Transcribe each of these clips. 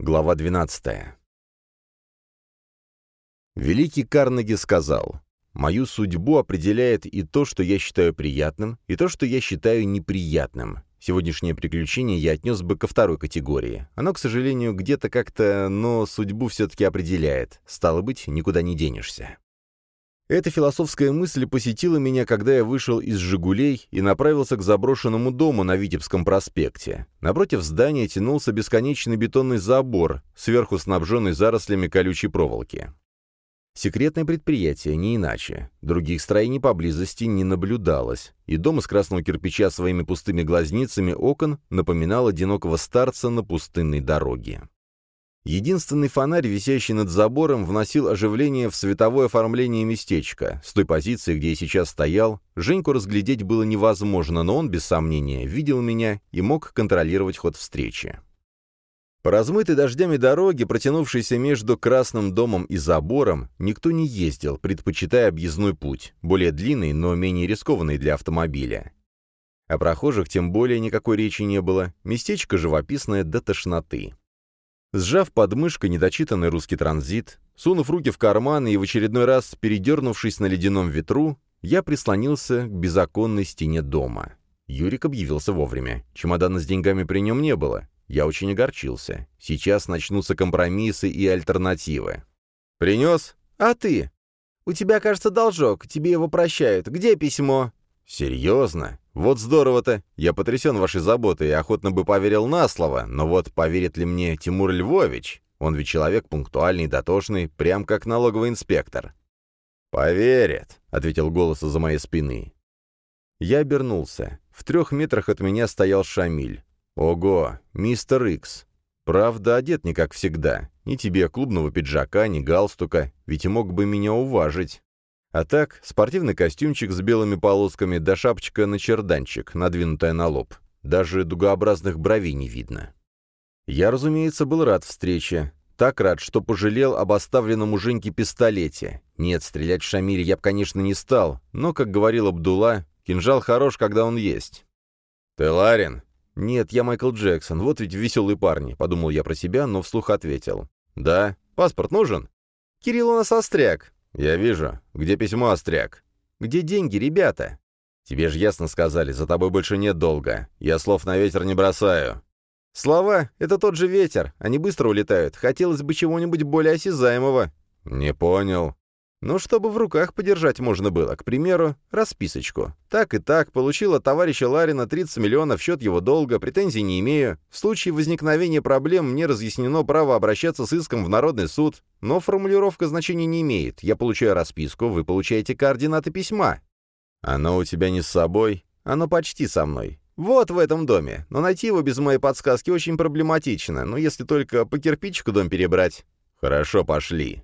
Глава 12. Великий Карнеги сказал, «Мою судьбу определяет и то, что я считаю приятным, и то, что я считаю неприятным. Сегодняшнее приключение я отнес бы ко второй категории. Оно, к сожалению, где-то как-то, но судьбу все-таки определяет. Стало быть, никуда не денешься». Эта философская мысль посетила меня, когда я вышел из «Жигулей» и направился к заброшенному дому на Витебском проспекте. Напротив здания тянулся бесконечный бетонный забор, сверху снабженный зарослями колючей проволоки. Секретное предприятие, не иначе. Других строений поблизости не наблюдалось, и дом из красного кирпича своими пустыми глазницами окон напоминал одинокого старца на пустынной дороге. Единственный фонарь, висящий над забором, вносил оживление в световое оформление местечка. С той позиции, где я сейчас стоял, Женьку разглядеть было невозможно, но он, без сомнения, видел меня и мог контролировать ход встречи. По размытой дождями дороге, протянувшейся между Красным домом и забором, никто не ездил, предпочитая объездной путь, более длинный, но менее рискованный для автомобиля. О прохожих тем более никакой речи не было, местечко живописное до тошноты. Сжав под недочитанный русский транзит, сунув руки в карманы и в очередной раз передернувшись на ледяном ветру, я прислонился к безоконной стене дома. Юрик объявился вовремя. Чемодана с деньгами при нем не было. Я очень огорчился. Сейчас начнутся компромиссы и альтернативы. «Принес? А ты? У тебя, кажется, должок, тебе его прощают. Где письмо?» «Серьезно? Вот здорово-то. Я потрясен вашей заботой и охотно бы поверил на слово, но вот поверит ли мне Тимур Львович? Он ведь человек пунктуальный, дотошный, прям как налоговый инспектор». «Поверит», — ответил голос из-за моей спины. Я обернулся. В трех метрах от меня стоял Шамиль. «Ого, мистер Икс. Правда, одет не как всегда. Ни тебе клубного пиджака, ни галстука, ведь мог бы меня уважить. А так, спортивный костюмчик с белыми полосками да шапочка на черданчик, надвинутая на лоб. Даже дугообразных бровей не видно. Я, разумеется, был рад встрече. Так рад, что пожалел об оставленном у Женьки пистолете. Нет, стрелять в Шамире я бы, конечно, не стал, но, как говорил Абдулла, кинжал хорош, когда он есть. «Ты Ларин?» «Нет, я Майкл Джексон, вот ведь веселые парни», — подумал я про себя, но вслух ответил. «Да. Паспорт нужен?» «Кирилл у нас остряк. «Я вижу. Где письмо, Остряк?» «Где деньги, ребята?» «Тебе же ясно сказали, за тобой больше нет долга. Я слов на ветер не бросаю». «Слова — это тот же ветер. Они быстро улетают. Хотелось бы чего-нибудь более осязаемого». «Не понял». Ну, чтобы в руках подержать можно было, к примеру, расписочку. Так и так, получил от товарища Ларина 30 миллионов в счет его долга, претензий не имею. В случае возникновения проблем мне разъяснено право обращаться с иском в Народный суд, но формулировка значения не имеет. Я получаю расписку, вы получаете координаты письма. Оно у тебя не с собой? Оно почти со мной. Вот в этом доме, но найти его без моей подсказки очень проблематично, но если только по кирпичику дом перебрать. Хорошо, пошли.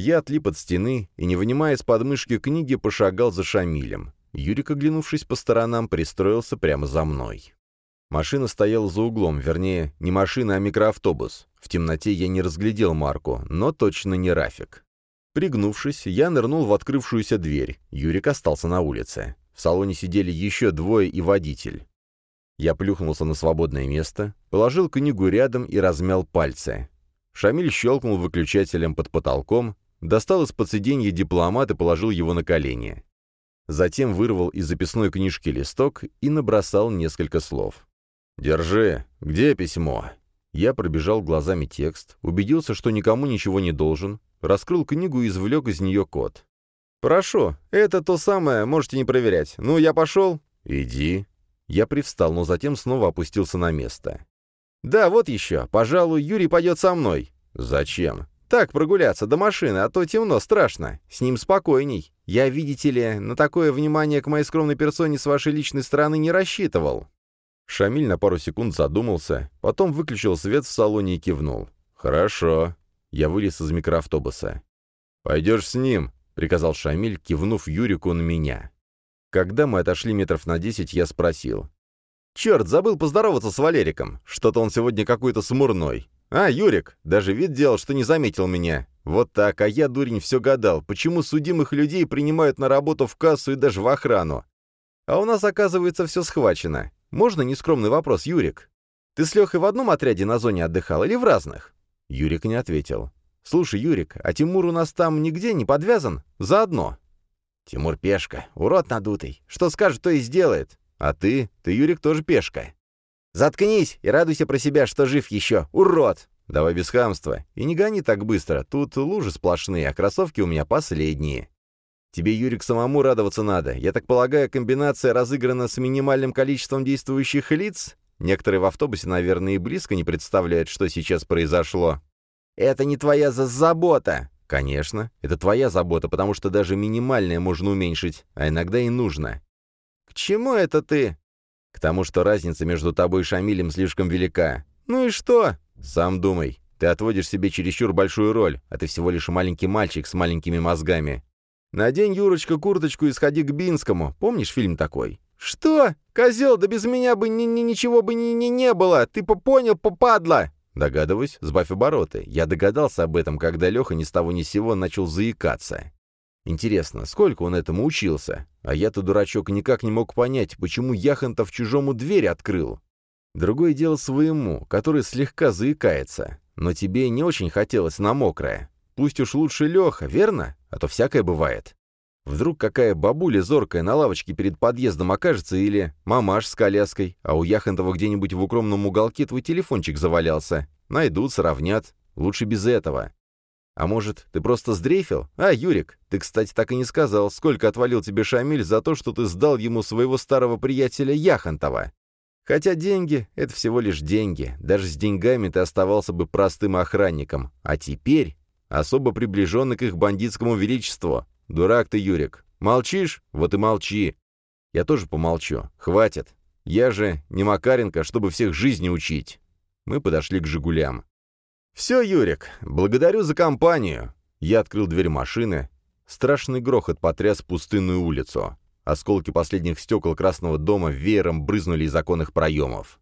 Я отлип от стены и, не вынимая из подмышки книги, пошагал за Шамилем. Юрик, оглянувшись по сторонам, пристроился прямо за мной. Машина стояла за углом, вернее, не машина, а микроавтобус. В темноте я не разглядел марку, но точно не Рафик. Пригнувшись, я нырнул в открывшуюся дверь. Юрик остался на улице. В салоне сидели еще двое и водитель. Я плюхнулся на свободное место, положил книгу рядом и размял пальцы. Шамиль щелкнул выключателем под потолком, достал из-под сиденья дипломат и положил его на колени. Затем вырвал из записной книжки листок и набросал несколько слов. «Держи. Где письмо?» Я пробежал глазами текст, убедился, что никому ничего не должен, раскрыл книгу и извлек из нее код. «Прошу, это то самое, можете не проверять. Ну, я пошел?» «Иди». Я привстал, но затем снова опустился на место. «Да, вот еще. Пожалуй, Юрий пойдет со мной». «Зачем?» Так, прогуляться до машины, а то темно, страшно. С ним спокойней. Я, видите ли, на такое внимание к моей скромной персоне с вашей личной стороны не рассчитывал». Шамиль на пару секунд задумался, потом выключил свет в салоне и кивнул. «Хорошо». Я вылез из микроавтобуса. «Пойдешь с ним», — приказал Шамиль, кивнув Юрику на меня. Когда мы отошли метров на десять, я спросил. «Черт, забыл поздороваться с Валериком. Что-то он сегодня какой-то смурной. «А, Юрик, даже вид делал, что не заметил меня. Вот так, а я, дурень, все гадал, почему судимых людей принимают на работу в кассу и даже в охрану. А у нас, оказывается, все схвачено. Можно нескромный вопрос, Юрик? Ты с Лехой в одном отряде на зоне отдыхал или в разных?» Юрик не ответил. «Слушай, Юрик, а Тимур у нас там нигде не подвязан? Заодно». «Тимур пешка, урод надутый. Что скажет, то и сделает. А ты? Ты, Юрик, тоже пешка». «Заткнись и радуйся про себя, что жив еще, урод!» «Давай без хамства. И не гони так быстро. Тут лужи сплошные, а кроссовки у меня последние». «Тебе, Юрик, самому радоваться надо. Я так полагаю, комбинация разыграна с минимальным количеством действующих лиц? Некоторые в автобусе, наверное, и близко не представляют, что сейчас произошло». «Это не твоя за забота!» «Конечно, это твоя забота, потому что даже минимальное можно уменьшить, а иногда и нужно». «К чему это ты?» «К тому, что разница между тобой и Шамилем слишком велика». «Ну и что?» «Сам думай. Ты отводишь себе чересчур большую роль, а ты всего лишь маленький мальчик с маленькими мозгами. Надень, Юрочка, курточку и сходи к Бинскому. Помнишь фильм такой?» «Что? Козел, да без меня бы ни ни ничего бы ни ни не было. Ты понял, попадла?» Догадываюсь, сбавь обороты. Я догадался об этом, когда Леха ни с того ни с сего начал заикаться. Интересно, сколько он этому учился? А я-то, дурачок, никак не мог понять, почему Яхонтов чужому дверь открыл. Другое дело своему, который слегка заикается. Но тебе не очень хотелось на мокрое. Пусть уж лучше Леха, верно? А то всякое бывает. Вдруг какая бабуля зоркая на лавочке перед подъездом окажется или мамаш с коляской, а у Яхонтова где-нибудь в укромном уголке твой телефончик завалялся. Найдут, сравнят. Лучше без этого. А может, ты просто сдрейфил? А, Юрик, ты, кстати, так и не сказал, сколько отвалил тебе Шамиль за то, что ты сдал ему своего старого приятеля Яхонтова. Хотя деньги — это всего лишь деньги. Даже с деньгами ты оставался бы простым охранником. А теперь особо приближенный к их бандитскому величеству. Дурак ты, Юрик. Молчишь? Вот и молчи. Я тоже помолчу. Хватит. Я же не Макаренко, чтобы всех жизни учить. Мы подошли к «Жигулям». «Все, Юрик, благодарю за компанию». Я открыл дверь машины. Страшный грохот потряс пустынную улицу. Осколки последних стекол Красного дома веером брызнули из оконных проемов.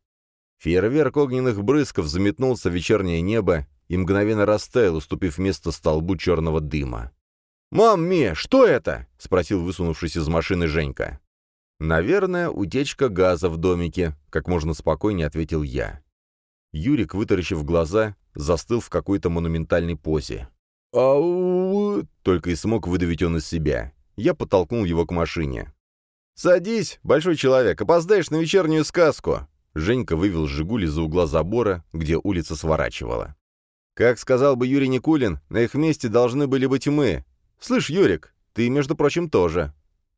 Фейерверк огненных брызгов заметнулся в вечернее небо и мгновенно растаял, уступив место столбу черного дыма. «Мам, Ми, что это?» — спросил высунувшись из машины Женька. «Наверное, утечка газа в домике», — как можно спокойнее ответил я. Юрик, вытаращив глаза, застыл в какой-то монументальной позе. «Ау!» — только и смог выдавить он из себя. Я подтолкнул его к машине. «Садись, большой человек, опоздаешь на вечернюю сказку!» Женька вывел «Жигули» за угла забора, где улица сворачивала. «Как сказал бы Юрий Никулин, на их месте должны были быть мы, «Слышь, Юрик, ты, между прочим, тоже».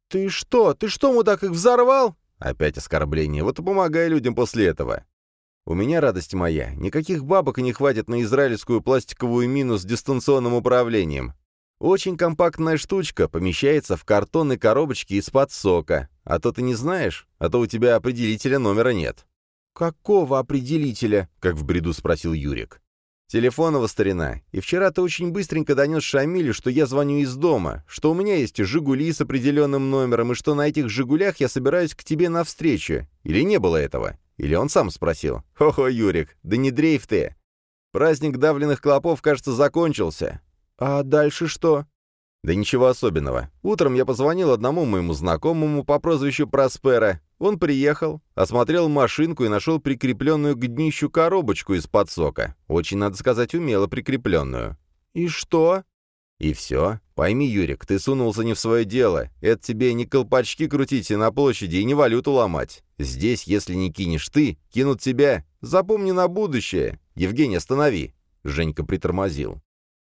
«Ты что? Ты что, мудак, их взорвал?» Опять оскорбление. Вот и помогай людям после этого. У меня радость моя. Никаких бабок не хватит на израильскую пластиковую мину с дистанционным управлением. Очень компактная штучка, помещается в картонной коробочке из-под сока. А то ты не знаешь, а то у тебя определителя номера нет. «Какого определителя?» — как в бреду спросил Юрик. «Телефонова старина. И вчера ты очень быстренько донес Шамилю, что я звоню из дома, что у меня есть «Жигули» с определенным номером, и что на этих «Жигулях» я собираюсь к тебе навстречу. Или не было этого? Или он сам спросил? Хо-хо, Юрик, да не дрейф ты. Праздник давленных клопов, кажется, закончился. А дальше что? Да ничего особенного. Утром я позвонил одному моему знакомому по прозвищу Проспера. Он приехал, осмотрел машинку и нашел прикрепленную к днищу коробочку из-под сока. Очень, надо сказать, умело прикрепленную. «И что?» «И все. Пойми, Юрик, ты сунулся не в свое дело. Это тебе не колпачки крутить и на площади, и не валюту ломать. Здесь, если не кинешь ты, кинут тебя. Запомни на будущее. Евгений, останови». Женька притормозил.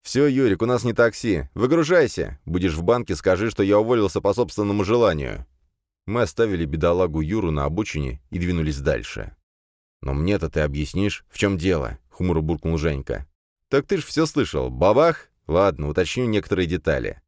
«Все, Юрик, у нас не такси. Выгружайся. Будешь в банке, скажи, что я уволился по собственному желанию». Мы оставили бедолагу Юру на обочине и двинулись дальше. «Но мне-то ты объяснишь, в чем дело?» — хмуро буркнул Женька. «Так ты ж все слышал. Бабах? Ладно, уточню некоторые детали.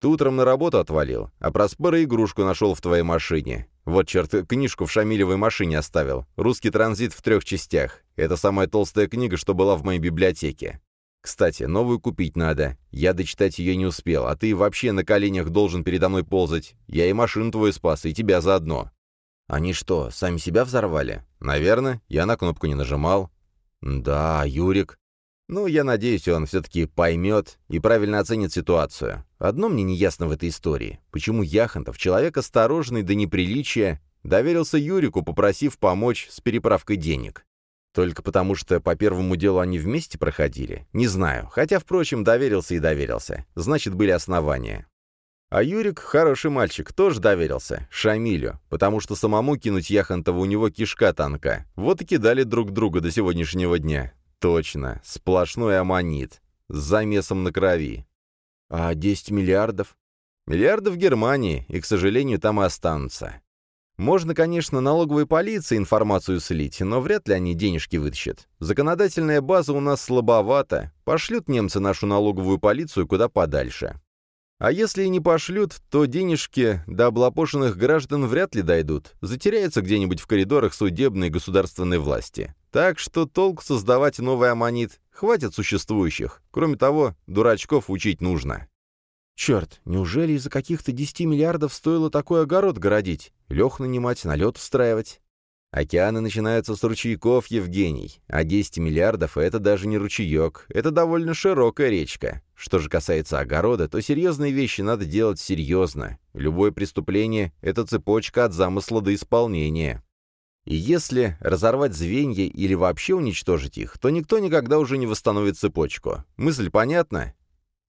Ты утром на работу отвалил, а Проспера игрушку нашел в твоей машине. Вот, черт, книжку в Шамилевой машине оставил. «Русский транзит в трех частях». Это самая толстая книга, что была в моей библиотеке. Кстати, новую купить надо. Я дочитать ее не успел, а ты вообще на коленях должен передо мной ползать. Я и машину твою спас, и тебя заодно». «Они что, сами себя взорвали?» «Наверное. Я на кнопку не нажимал». «Да, Юрик». «Ну, я надеюсь, он все-таки поймет и правильно оценит ситуацию. Одно мне не ясно в этой истории. Почему Яхонтов, человек осторожный до неприличия, доверился Юрику, попросив помочь с переправкой денег? Только потому, что по первому делу они вместе проходили? Не знаю. Хотя, впрочем, доверился и доверился. Значит, были основания. А Юрик, хороший мальчик, тоже доверился. Шамилю. Потому что самому кинуть Яхонтова у него кишка танка. Вот и кидали друг друга до сегодняшнего дня. Точно. Сплошной аммонит. С замесом на крови. А 10 миллиардов? Миллиарды в Германии, и, к сожалению, там и останутся. Можно, конечно, налоговой полиции информацию слить, но вряд ли они денежки вытащат. Законодательная база у нас слабовата. Пошлют немцы нашу налоговую полицию куда подальше. А если и не пошлют, то денежки до облапошенных граждан вряд ли дойдут, затеряются где-нибудь в коридорах судебной и государственной власти. Так что толк создавать новый аммонит, хватит существующих. Кроме того, дурачков учить нужно. Черт, неужели из-за каких-то 10 миллиардов стоило такой огород городить? Лех нанимать, налет устраивать? Океаны начинаются с ручейков, Евгений, а 10 миллиардов — это даже не ручеек, это довольно широкая речка. Что же касается огорода, то серьезные вещи надо делать серьезно. Любое преступление — это цепочка от замысла до исполнения. И если разорвать звенья или вообще уничтожить их, то никто никогда уже не восстановит цепочку. Мысль понятна?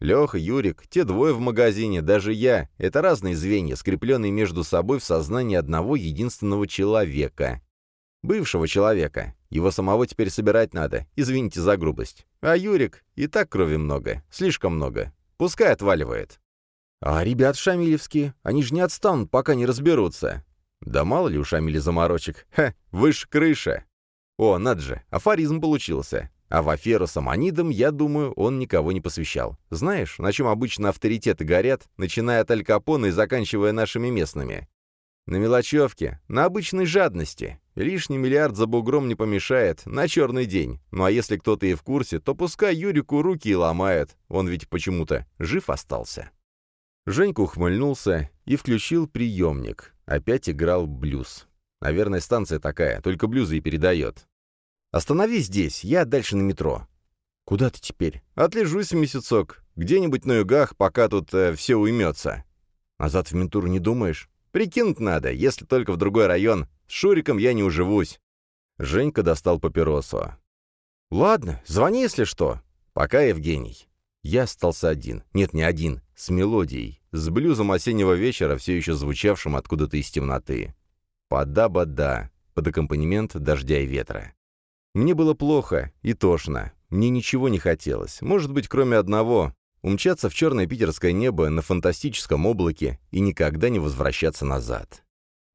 Леха, Юрик, те двое в магазине, даже я — это разные звенья, скрепленные между собой в сознании одного единственного человека. Бывшего человека. Его самого теперь собирать надо, извините за грубость. А Юрик, и так крови много, слишком много. Пускай отваливает. А ребят шамилевские, они же не отстанут, пока не разберутся. Да мало ли у Шамиля заморочек. Ха, выше крыша. О, над же, афоризм получился. А в аферу с Аманидом, я думаю, он никого не посвящал. Знаешь, на чем обычно авторитеты горят, начиная от Аль Капона и заканчивая нашими местными? На мелочевке, на обычной жадности. Лишний миллиард за бугром не помешает, на черный день. Ну а если кто-то и в курсе, то пускай Юрику руки и ломает. Он ведь почему-то жив остался. Женька ухмыльнулся и включил приемник. Опять играл блюз. Наверное, станция такая, только блюзы и передает. «Остановись здесь, я дальше на метро». «Куда ты теперь?» «Отлежусь месяцок. Где-нибудь на югах, пока тут э, все уймется». «Назад в Ментур не думаешь?» «Прикинуть надо, если только в другой район. С Шуриком я не уживусь». Женька достал папиросу. «Ладно, звони, если что. Пока, Евгений». Я остался один. Нет, не один. С мелодией. С блюзом осеннего вечера, все еще звучавшим откуда-то из темноты. Пода-бада. Под аккомпанемент дождя и ветра. Мне было плохо и тошно. Мне ничего не хотелось. Может быть, кроме одного — умчаться в черное питерское небо на фантастическом облаке и никогда не возвращаться назад.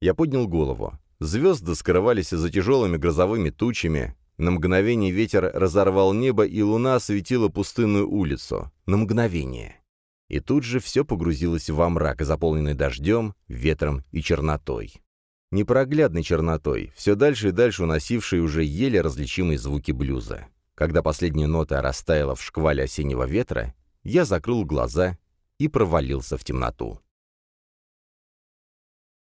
Я поднял голову. Звезды скрывались за тяжелыми грозовыми тучами. На мгновение ветер разорвал небо, и луна осветила пустынную улицу. На мгновение. И тут же все погрузилось во мрак, заполненный дождем, ветром и чернотой непроглядной чернотой, все дальше и дальше уносившей уже еле различимые звуки блюза. Когда последняя нота растаяла в шквале осеннего ветра, я закрыл глаза и провалился в темноту.